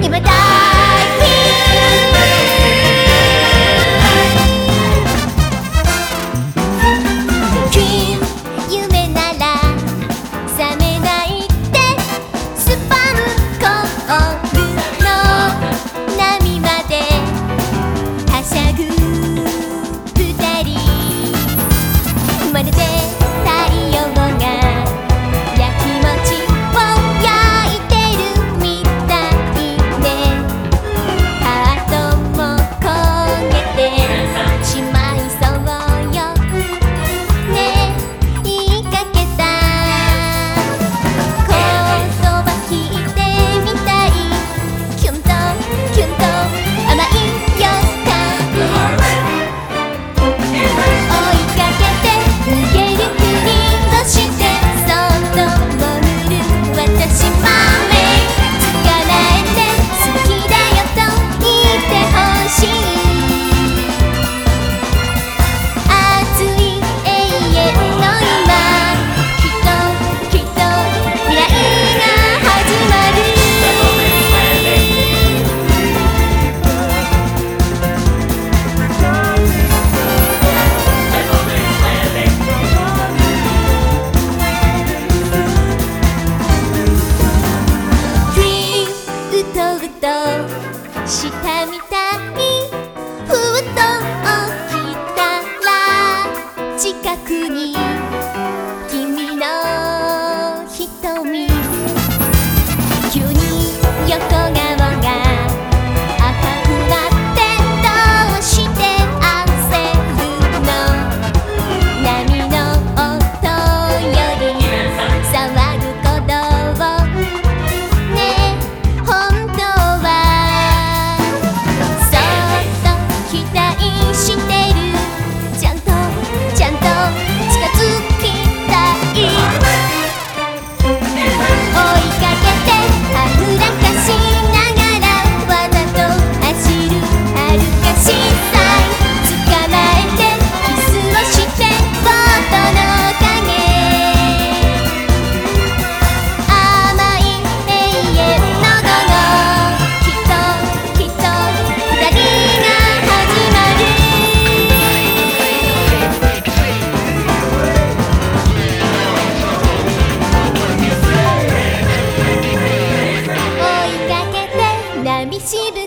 你们的としたみたい？ふっと起きたら近くに тебе.